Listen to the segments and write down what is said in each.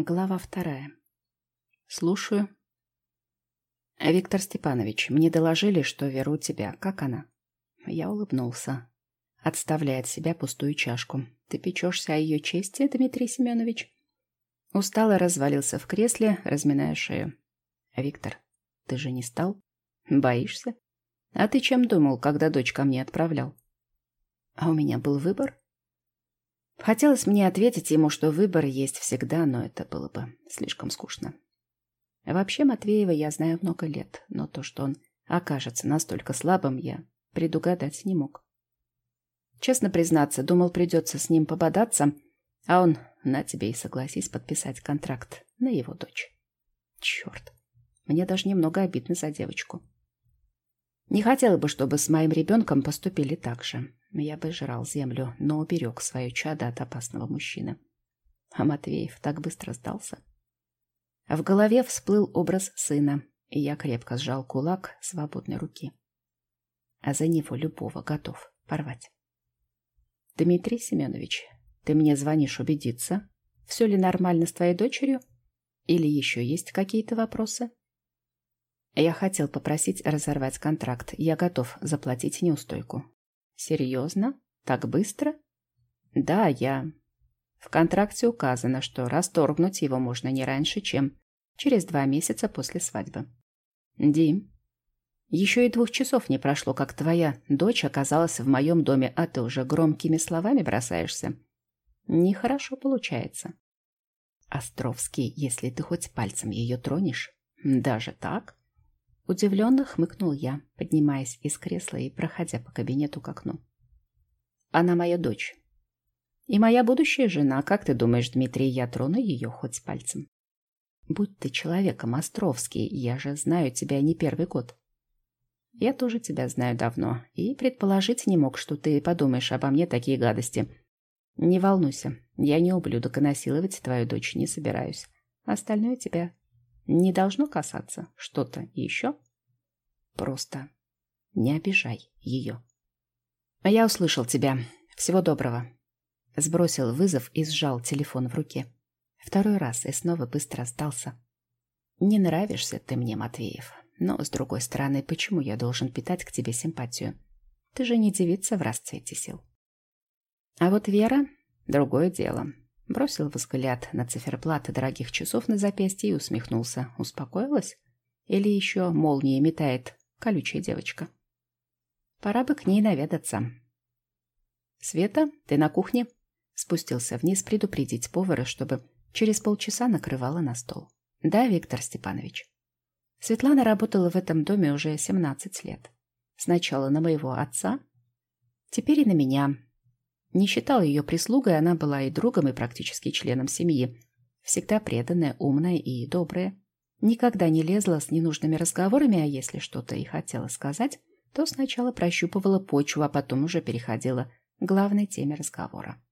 Глава вторая. Слушаю. Виктор Степанович, мне доложили, что Вера у тебя. Как она? Я улыбнулся, отставляя от себя пустую чашку. Ты печешься о ее чести, Дмитрий Семенович? Устало развалился в кресле, разминая шею. Виктор, ты же не стал? Боишься? А ты чем думал, когда дочь ко мне отправлял? А у меня был выбор? Хотелось мне ответить ему, что выбор есть всегда, но это было бы слишком скучно. Вообще Матвеева я знаю много лет, но то, что он окажется настолько слабым, я предугадать не мог. Честно признаться, думал, придется с ним пободаться, а он, на тебе и согласись подписать контракт на его дочь. Черт, мне даже немного обидно за девочку. Не хотела бы, чтобы с моим ребенком поступили так же. Я бы жрал землю, но уберег свое чадо от опасного мужчины. А Матвеев так быстро сдался. В голове всплыл образ сына, и я крепко сжал кулак свободной руки. А за него любого готов порвать. Дмитрий Семенович, ты мне звонишь убедиться, все ли нормально с твоей дочерью? Или еще есть какие-то вопросы? Я хотел попросить разорвать контракт. Я готов заплатить неустойку. Серьезно? Так быстро? Да, я... В контракте указано, что расторгнуть его можно не раньше, чем через два месяца после свадьбы. Дим, еще и двух часов не прошло, как твоя дочь оказалась в моем доме, а ты уже громкими словами бросаешься. Нехорошо получается. Островский, если ты хоть пальцем ее тронешь, даже так? Удивленно хмыкнул я, поднимаясь из кресла и проходя по кабинету к окну. Она моя дочь. И моя будущая жена, как ты думаешь, Дмитрий, я трону ее хоть пальцем? Будь ты человеком, Островский, я же знаю тебя не первый год. Я тоже тебя знаю давно и предположить не мог, что ты подумаешь обо мне такие гадости. Не волнуйся, я не ублюдок и насиловать твою дочь не собираюсь. Остальное тебя не должно касаться что-то еще? Просто не обижай ее. А я услышал тебя. Всего доброго. Сбросил вызов и сжал телефон в руке. Второй раз и снова быстро сдался. Не нравишься ты мне, Матвеев. Но, с другой стороны, почему я должен питать к тебе симпатию? Ты же не девица в расцвете сил. А вот Вера — другое дело. Бросил взгляд на циферблаты дорогих часов на запястье и усмехнулся. Успокоилась? Или еще молния метает колючая девочка? Пора бы к ней наведаться. «Света, ты на кухне?» Спустился вниз предупредить повара, чтобы через полчаса накрывала на стол. «Да, Виктор Степанович». Светлана работала в этом доме уже 17 лет. Сначала на моего отца, теперь и на меня, не считал ее прислугой, она была и другом, и практически членом семьи. Всегда преданная, умная и добрая. Никогда не лезла с ненужными разговорами, а если что-то и хотела сказать, то сначала прощупывала почву, а потом уже переходила к главной теме разговора.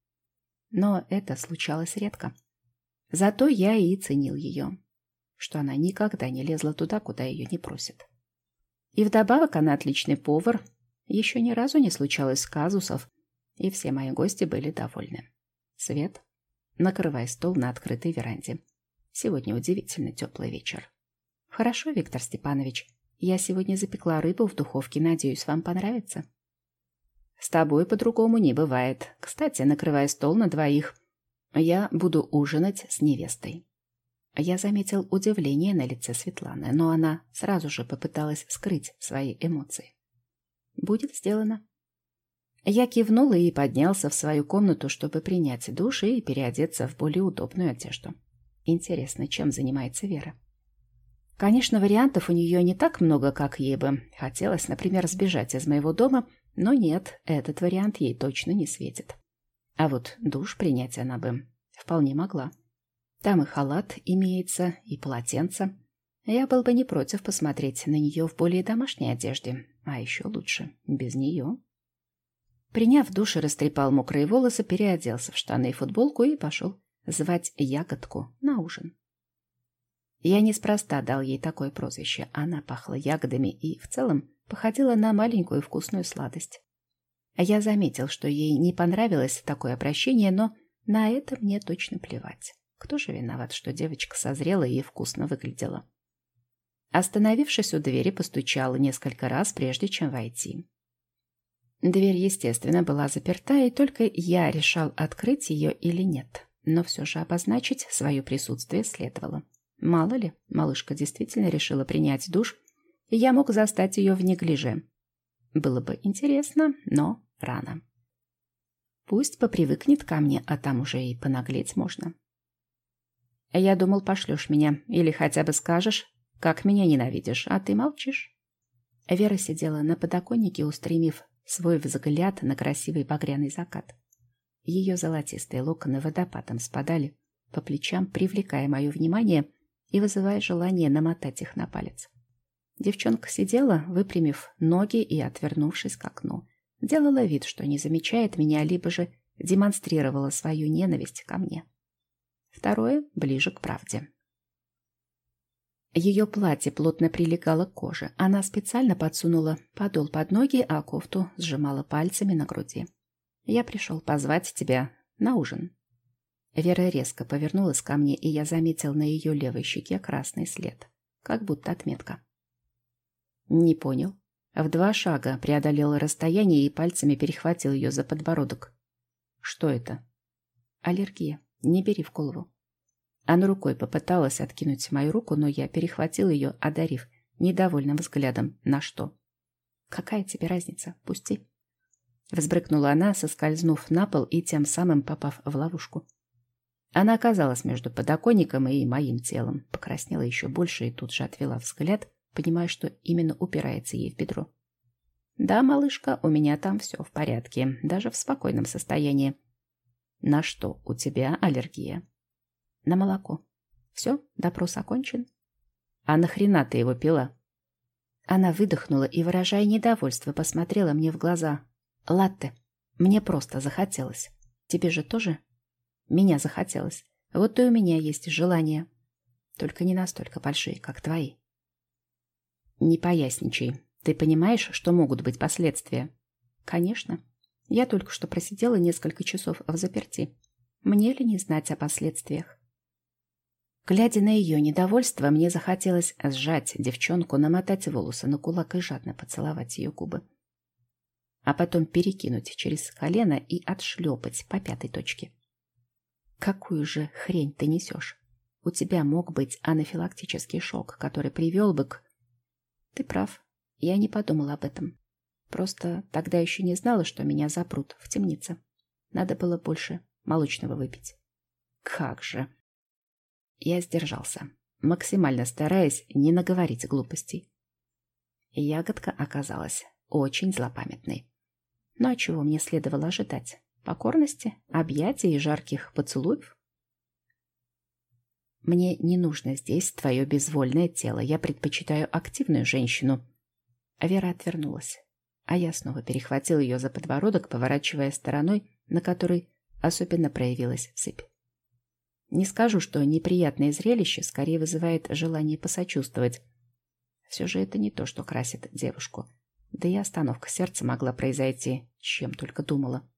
Но это случалось редко. Зато я и ценил ее, что она никогда не лезла туда, куда ее не просят. И вдобавок она отличный повар. Еще ни разу не случалось казусов, и все мои гости были довольны. Свет, накрывай стол на открытой веранде. Сегодня удивительно теплый вечер. Хорошо, Виктор Степанович. Я сегодня запекла рыбу в духовке, надеюсь, вам понравится. С тобой по-другому не бывает. Кстати, накрывай стол на двоих. Я буду ужинать с невестой. Я заметил удивление на лице Светланы, но она сразу же попыталась скрыть свои эмоции. Будет сделано. Я кивнул и поднялся в свою комнату, чтобы принять душ и переодеться в более удобную одежду. Интересно, чем занимается Вера? Конечно, вариантов у нее не так много, как ей бы. Хотелось, например, сбежать из моего дома, но нет, этот вариант ей точно не светит. А вот душ принять она бы вполне могла. Там и халат имеется, и полотенце. Я был бы не против посмотреть на нее в более домашней одежде, а еще лучше без нее. Приняв душ и растрепал мокрые волосы, переоделся в штаны и футболку и пошел звать ягодку на ужин. Я неспроста дал ей такое прозвище. Она пахла ягодами и, в целом, походила на маленькую вкусную сладость. Я заметил, что ей не понравилось такое обращение, но на это мне точно плевать. Кто же виноват, что девочка созрела и вкусно выглядела? Остановившись у двери, постучала несколько раз, прежде чем войти. Дверь, естественно, была заперта, и только я решал, открыть ее или нет. Но все же обозначить свое присутствие следовало. Мало ли, малышка действительно решила принять душ, и я мог застать ее в неглиже. Было бы интересно, но рано. Пусть попривыкнет ко мне, а там уже и понаглеть можно. Я думал, пошлешь меня, или хотя бы скажешь, как меня ненавидишь, а ты молчишь. Вера сидела на подоконнике, устремив свой взгляд на красивый багряный закат. Ее золотистые локоны водопадом спадали по плечам, привлекая мое внимание и вызывая желание намотать их на палец. Девчонка сидела, выпрямив ноги и отвернувшись к окну. Делала вид, что не замечает меня, либо же демонстрировала свою ненависть ко мне. Второе ближе к правде. Ее платье плотно прилегало к коже. Она специально подсунула подол под ноги, а кофту сжимала пальцами на груди. «Я пришел позвать тебя на ужин». Вера резко повернулась ко мне, и я заметил на ее левой щеке красный след, как будто отметка. «Не понял». В два шага преодолел расстояние и пальцами перехватил ее за подбородок. «Что это?» «Аллергия. Не бери в голову». Она рукой попыталась откинуть мою руку, но я перехватил ее, одарив недовольным взглядом. На что? «Какая тебе разница? Пусти!» Взбрыкнула она, соскользнув на пол и тем самым попав в ловушку. Она оказалась между подоконником и моим телом, покраснела еще больше и тут же отвела взгляд, понимая, что именно упирается ей в бедро. «Да, малышка, у меня там все в порядке, даже в спокойном состоянии». «На что у тебя аллергия?» На молоко. Все, допрос окончен. А нахрена ты его пила? Она выдохнула и, выражая недовольство, посмотрела мне в глаза. Латте, мне просто захотелось. Тебе же тоже? Меня захотелось. Вот и у меня есть желание. Только не настолько большие, как твои. Не поясничай. Ты понимаешь, что могут быть последствия? Конечно. Я только что просидела несколько часов в заперти. Мне ли не знать о последствиях? Глядя на ее недовольство, мне захотелось сжать девчонку, намотать волосы на кулак и жадно поцеловать ее губы. А потом перекинуть через колено и отшлепать по пятой точке. Какую же хрень ты несешь? У тебя мог быть анафилактический шок, который привел бы к... Ты прав, я не подумала об этом. Просто тогда еще не знала, что меня запрут в темнице. Надо было больше молочного выпить. Как же! Я сдержался, максимально стараясь не наговорить глупостей. Ягодка оказалась очень злопамятной. Но чего мне следовало ожидать? Покорности, объятий и жарких поцелуев? Мне не нужно здесь твое безвольное тело. Я предпочитаю активную женщину. Вера отвернулась, а я снова перехватил ее за подбородок, поворачивая стороной, на которой особенно проявилась сыпь. Не скажу, что неприятное зрелище скорее вызывает желание посочувствовать. Все же это не то, что красит девушку. Да и остановка сердца могла произойти, чем только думала.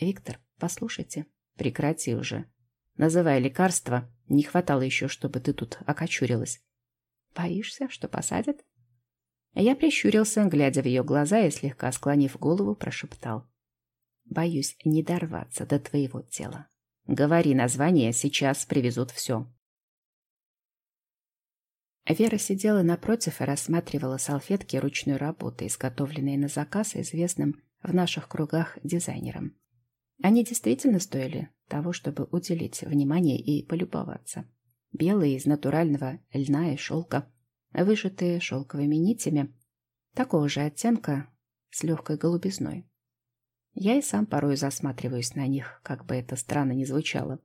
«Виктор, послушайте, прекрати уже. Называя лекарство, не хватало еще, чтобы ты тут окочурилась. Боишься, что посадят?» Я прищурился, глядя в ее глаза и, слегка склонив голову, прошептал. «Боюсь не дорваться до твоего тела». Говори название, сейчас привезут все. Вера сидела напротив и рассматривала салфетки ручной работы, изготовленные на заказ известным в наших кругах дизайнером. Они действительно стоили того, чтобы уделить внимание и полюбоваться. Белые из натурального льна и шелка, вышитые шелковыми нитями, такого же оттенка с легкой голубизной. Я и сам порой засматриваюсь на них, как бы это странно ни звучало.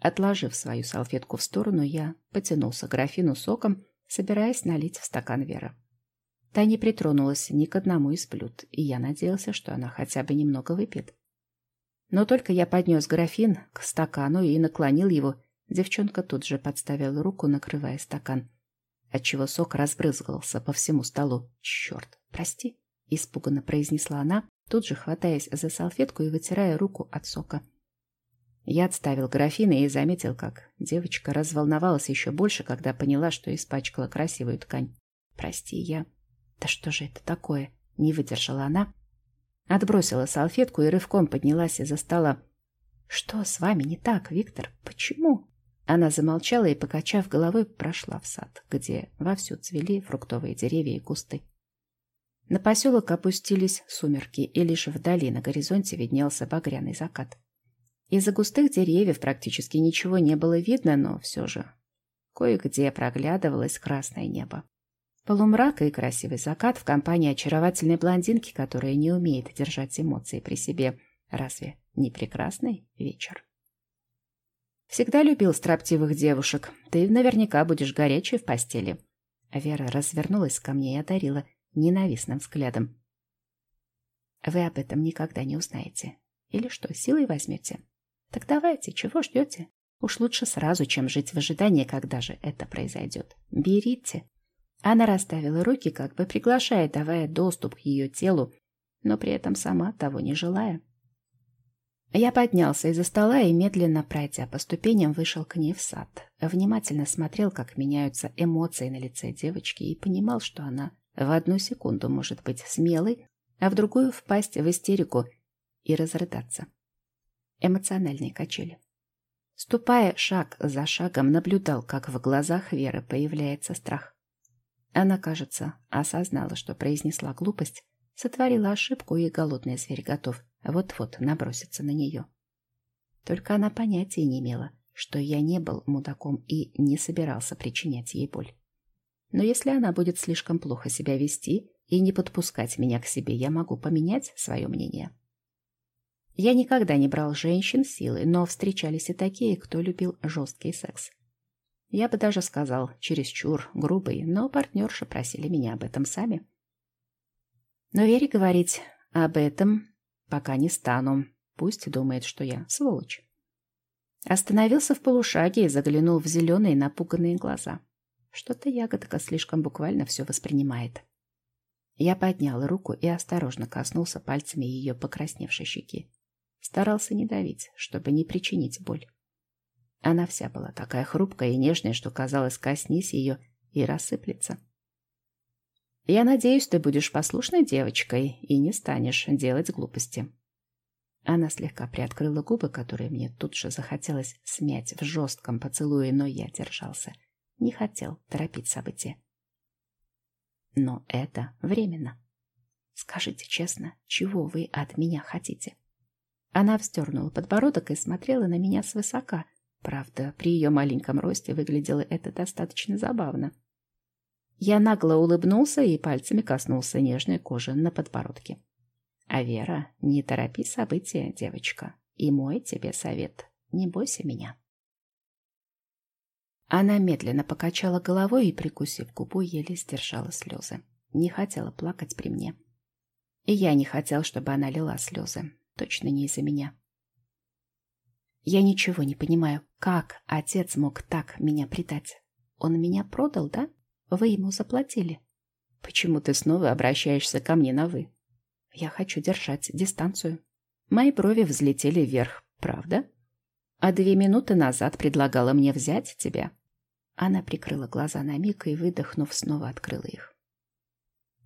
Отложив свою салфетку в сторону, я потянулся к графину соком, собираясь налить в стакан Вера. Та не притронулась ни к одному из блюд, и я надеялся, что она хотя бы немного выпьет. Но только я поднес графин к стакану и наклонил его, девчонка тут же подставила руку, накрывая стакан, отчего сок разбрызгался по всему столу. «Черт, прости!» — испуганно произнесла она, тут же хватаясь за салфетку и вытирая руку от сока. Я отставил графины и заметил, как девочка разволновалась еще больше, когда поняла, что испачкала красивую ткань. «Прости, я...» «Да что же это такое?» — не выдержала она. Отбросила салфетку и рывком поднялась из-за стола. «Что с вами не так, Виктор? Почему?» Она замолчала и, покачав головой, прошла в сад, где вовсю цвели фруктовые деревья и кусты. На поселок опустились сумерки, и лишь вдали на горизонте виднелся багряный закат. Из-за густых деревьев практически ничего не было видно, но все же кое-где проглядывалось красное небо. Полумрак и красивый закат в компании очаровательной блондинки, которая не умеет держать эмоции при себе. Разве не прекрасный вечер? Всегда любил строптивых девушек. Ты наверняка будешь горячей в постели. Вера развернулась ко мне и одарила ненавистным взглядом. Вы об этом никогда не узнаете. Или что, силой возьмете? Так давайте, чего ждете? Уж лучше сразу, чем жить в ожидании, когда же это произойдет. Берите. Она расставила руки, как бы приглашая, давая доступ к ее телу, но при этом сама того не желая. Я поднялся из-за стола и, медленно пройдя по ступеням, вышел к ней в сад. Внимательно смотрел, как меняются эмоции на лице девочки и понимал, что она в одну секунду может быть смелой, а в другую впасть в истерику и разрыдаться. Эмоциональные качели. Ступая шаг за шагом, наблюдал, как в глазах Веры появляется страх. Она, кажется, осознала, что произнесла глупость, сотворила ошибку, и голодный зверь готов вот-вот наброситься на нее. Только она понятия не имела, что я не был мудаком и не собирался причинять ей боль. Но если она будет слишком плохо себя вести и не подпускать меня к себе, я могу поменять свое мнение. Я никогда не брал женщин силой, но встречались и такие, кто любил жесткий секс. Я бы даже сказал, чересчур грубый, но партнерши просили меня об этом сами. Но Вере говорить об этом пока не стану. Пусть думает, что я сволочь. Остановился в полушаге и заглянул в зеленые напуганные глаза. Что-то ягодка слишком буквально все воспринимает. Я поднял руку и осторожно коснулся пальцами ее покрасневшей щеки. Старался не давить, чтобы не причинить боль. Она вся была такая хрупкая и нежная, что казалось, коснись ее и рассыплется. «Я надеюсь, ты будешь послушной девочкой и не станешь делать глупости». Она слегка приоткрыла губы, которые мне тут же захотелось смять в жестком поцелуе, но я держался — не хотел торопить события. Но это временно. Скажите честно, чего вы от меня хотите? Она вздернула подбородок и смотрела на меня свысока. Правда, при ее маленьком росте выглядело это достаточно забавно. Я нагло улыбнулся и пальцами коснулся нежной кожи на подбородке. А Вера, не торопи события, девочка. И мой тебе совет. Не бойся меня. Она медленно покачала головой и, прикусив губу, еле сдержала слезы. Не хотела плакать при мне. И я не хотел, чтобы она лила слезы. Точно не из-за меня. Я ничего не понимаю, как отец мог так меня предать. Он меня продал, да? Вы ему заплатили. Почему ты снова обращаешься ко мне на «вы»? Я хочу держать дистанцию. Мои брови взлетели вверх, правда? А две минуты назад предлагала мне взять тебя. Она прикрыла глаза на миг и, выдохнув, снова открыла их.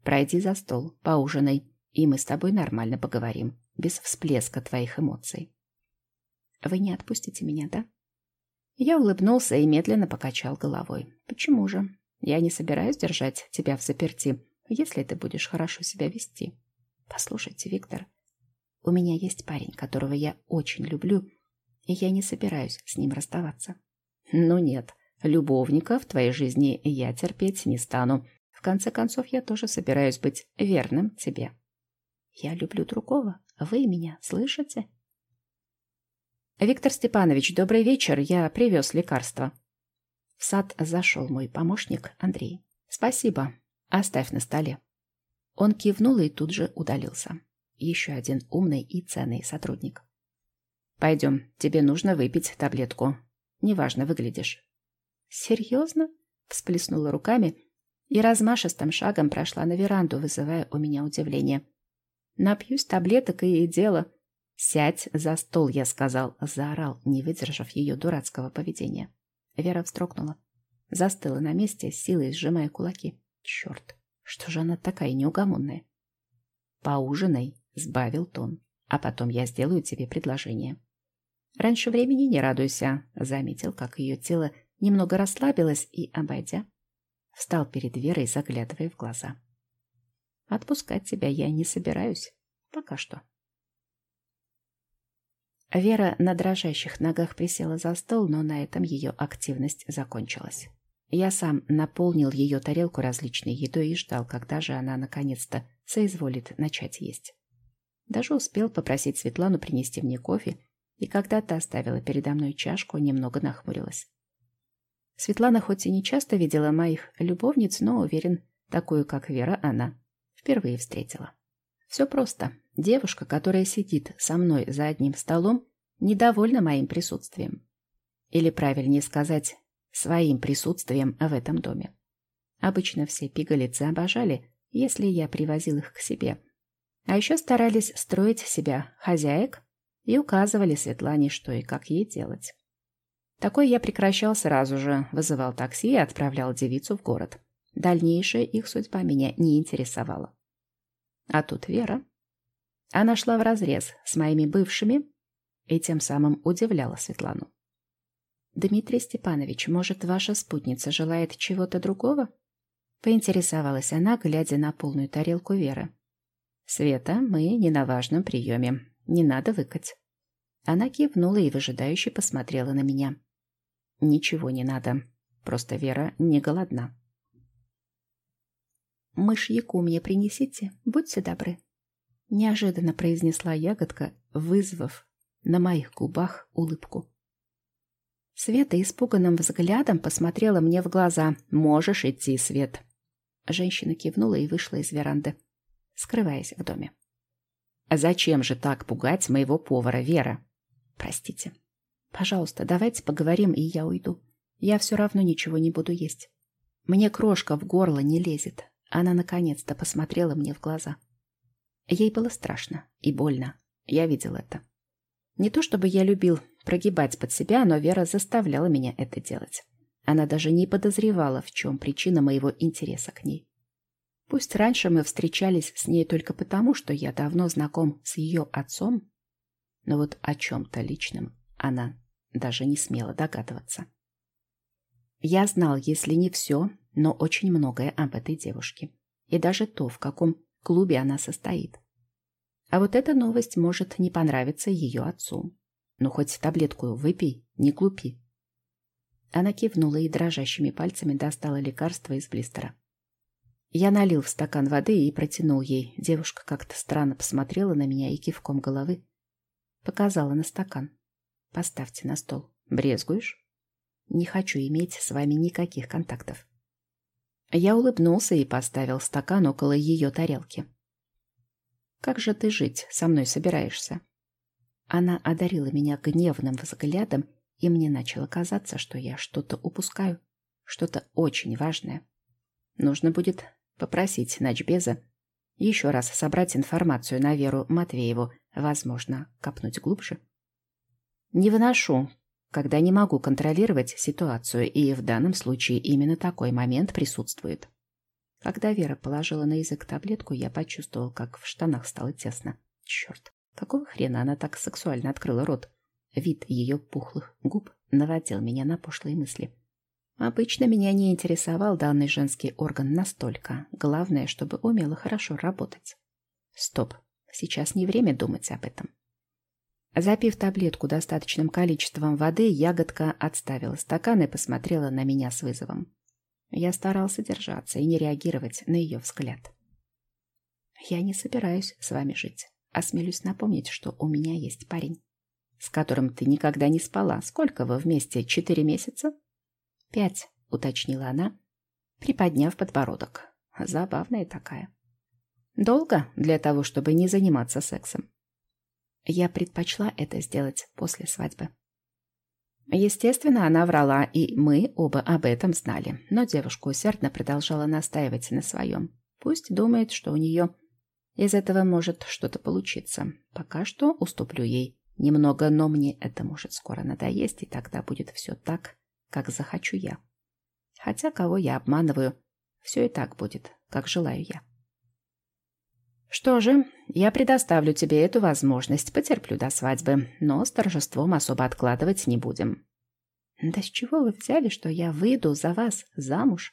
Пройди за стол, поужинай, и мы с тобой нормально поговорим, без всплеска твоих эмоций. Вы не отпустите меня, да? Я улыбнулся и медленно покачал головой. Почему же? Я не собираюсь держать тебя в заперти, если ты будешь хорошо себя вести. Послушайте, Виктор, у меня есть парень, которого я очень люблю, и я не собираюсь с ним расставаться. Ну нет, любовника в твоей жизни я терпеть не стану. В конце концов, я тоже собираюсь быть верным тебе. Я люблю другого. Вы меня слышите? Виктор Степанович, добрый вечер. Я привез лекарство. В сад зашел мой помощник Андрей. Спасибо. Оставь на столе. Он кивнул и тут же удалился. Еще один умный и ценный сотрудник. Пойдем, тебе нужно выпить таблетку. Неважно выглядишь. Серьезно? Всплеснула руками и размашистым шагом прошла на веранду, вызывая у меня удивление. Напьюсь таблеток и дело. «Сядь за стол», я сказал, заорал, не выдержав ее дурацкого поведения. Вера вздрогнула. Застыла на месте, силой сжимая кулаки. Черт, что же она такая неугомонная? «Поужинай», — сбавил тон, «а потом я сделаю тебе предложение». «Раньше времени не радуйся», — заметил, как ее тело немного расслабилось и, обойдя, встал перед Верой, заглядывая в глаза. «Отпускать тебя я не собираюсь. Пока что». Вера на дрожащих ногах присела за стол, но на этом ее активность закончилась. Я сам наполнил ее тарелку различной едой и ждал, когда же она наконец-то соизволит начать есть. Даже успел попросить Светлану принести мне кофе, и когда та оставила передо мной чашку, немного нахмурилась. Светлана хоть и не часто видела моих любовниц, но, уверен, такую, как Вера, она впервые встретила. Все просто. Девушка, которая сидит со мной за одним столом, недовольна моим присутствием. Или, правильнее сказать, своим присутствием в этом доме. Обычно все пигалицы обожали, если я привозил их к себе. А еще старались строить себя хозяек и указывали Светлане, что и как ей делать. Такой я прекращал сразу же, вызывал такси и отправлял девицу в город. Дальнейшая их судьба меня не интересовала. А тут Вера. Она шла вразрез с моими бывшими и тем самым удивляла Светлану. «Дмитрий Степанович, может, ваша спутница желает чего-то другого?» Поинтересовалась она, глядя на полную тарелку Веры. «Света, мы не на важном приеме. Не надо выкать». Она кивнула и выжидающе посмотрела на меня. «Ничего не надо. Просто Вера не голодна». «Мышьяку мне принесите, будьте добры», — неожиданно произнесла ягодка, вызвав на моих губах улыбку. Света испуганным взглядом посмотрела мне в глаза. «Можешь идти, Свет». Женщина кивнула и вышла из веранды, скрываясь в доме. «Зачем же так пугать моего повара, Вера?» «Простите. Пожалуйста, давайте поговорим, и я уйду. Я все равно ничего не буду есть. Мне крошка в горло не лезет, она наконец-то посмотрела мне в глаза. Ей было страшно и больно. Я видел это. Не то чтобы я любил прогибать под себя, но Вера заставляла меня это делать. Она даже не подозревала, в чем причина моего интереса к ней. Пусть раньше мы встречались с ней только потому, что я давно знаком с ее отцом, но вот о чем-то личном она даже не смела догадываться. Я знал, если не все, но очень многое об этой девушке. И даже то, в каком клубе она состоит. А вот эта новость может не понравиться ее отцу. Ну, хоть таблетку выпей, не глупи. Она кивнула и дрожащими пальцами достала лекарство из блистера. Я налил в стакан воды и протянул ей. Девушка как-то странно посмотрела на меня и кивком головы показала на стакан. «Поставьте на стол. Брезгуешь?» «Не хочу иметь с вами никаких контактов». Я улыбнулся и поставил стакан около ее тарелки. «Как же ты жить со мной собираешься?» Она одарила меня гневным взглядом, и мне начало казаться, что я что-то упускаю, что-то очень важное. Нужно будет попросить Начбеза еще раз собрать информацию на Веру Матвееву, возможно, копнуть глубже. Не выношу когда не могу контролировать ситуацию, и в данном случае именно такой момент присутствует. Когда Вера положила на язык таблетку, я почувствовал, как в штанах стало тесно. Черт, какого хрена она так сексуально открыла рот? Вид ее пухлых губ наводил меня на пошлые мысли. Обычно меня не интересовал данный женский орган настолько. Главное, чтобы умела хорошо работать. Стоп, сейчас не время думать об этом. Запив таблетку достаточным количеством воды, ягодка отставила стакан и посмотрела на меня с вызовом. Я старался держаться и не реагировать на ее взгляд. «Я не собираюсь с вами жить. Осмелюсь напомнить, что у меня есть парень, с которым ты никогда не спала. Сколько вы вместе? Четыре месяца?» «Пять», — уточнила она, приподняв подбородок. Забавная такая. «Долго для того, чтобы не заниматься сексом?» Я предпочла это сделать после свадьбы. Естественно, она врала, и мы оба об этом знали. Но девушка усердно продолжала настаивать на своем. Пусть думает, что у нее Из этого может что-то получиться. Пока что уступлю ей немного, но мне это может скоро надоесть, и тогда будет все так, как захочу я. Хотя кого я обманываю, все и так будет, как желаю я. Что же, я предоставлю тебе эту возможность, потерплю до свадьбы, но с торжеством особо откладывать не будем. Да с чего вы взяли, что я выйду за вас замуж?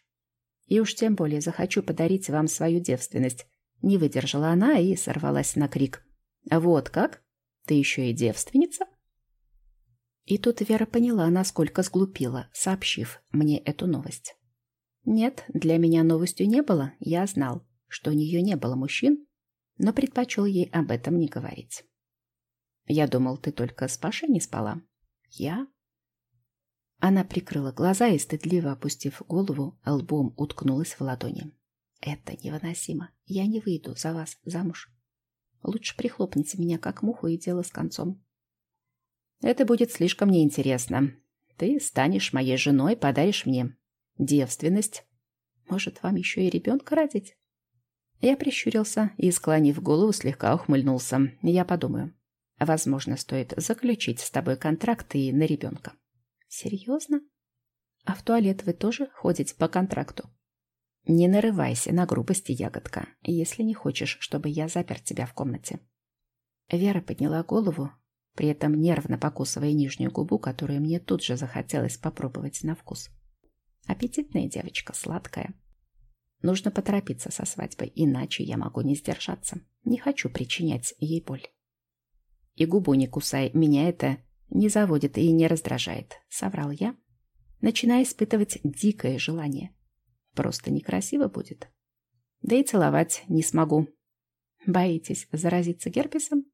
И уж тем более захочу подарить вам свою девственность. Не выдержала она и сорвалась на крик. Вот как? Ты еще и девственница? И тут Вера поняла, насколько сглупила, сообщив мне эту новость. Нет, для меня новостью не было, я знал, что у нее не было мужчин, но предпочел ей об этом не говорить. Я думал, ты только с Пашей не спала. Я? Она прикрыла глаза и, стыдливо опустив голову, лбом уткнулась в ладони. Это невыносимо. Я не выйду за вас замуж. Лучше прихлопните меня, как муху, и дело с концом. Это будет слишком неинтересно. Ты станешь моей женой, подаришь мне девственность. Может, вам еще и ребенка родить? Я прищурился и, склонив голову, слегка ухмыльнулся. Я подумаю. Возможно, стоит заключить с тобой контракт и на ребенка. Серьезно? А в туалет вы тоже ходите по контракту? Не нарывайся на грубости, ягодка, если не хочешь, чтобы я запер тебя в комнате. Вера подняла голову, при этом нервно покусывая нижнюю губу, которую мне тут же захотелось попробовать на вкус. Аппетитная девочка, сладкая. Нужно поторопиться со свадьбой, иначе я могу не сдержаться. Не хочу причинять ей боль. И губу не кусай, меня это не заводит и не раздражает, соврал я, начиная испытывать дикое желание. Просто некрасиво будет. Да и целовать не смогу. Боитесь заразиться герпесом?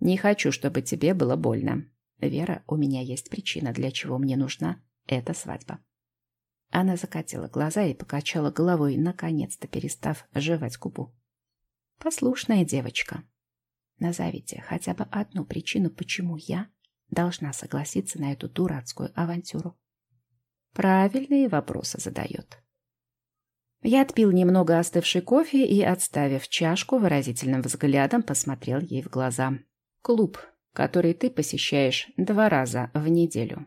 Не хочу, чтобы тебе было больно. Вера, у меня есть причина, для чего мне нужна эта свадьба. Она закатила глаза и покачала головой, наконец-то перестав жевать губу. Послушная девочка. Назовите хотя бы одну причину, почему я должна согласиться на эту дурацкую авантюру. Правильные вопросы задает. Я отпил немного остывший кофе и, отставив чашку, выразительным взглядом посмотрел ей в глаза. «Клуб, который ты посещаешь два раза в неделю.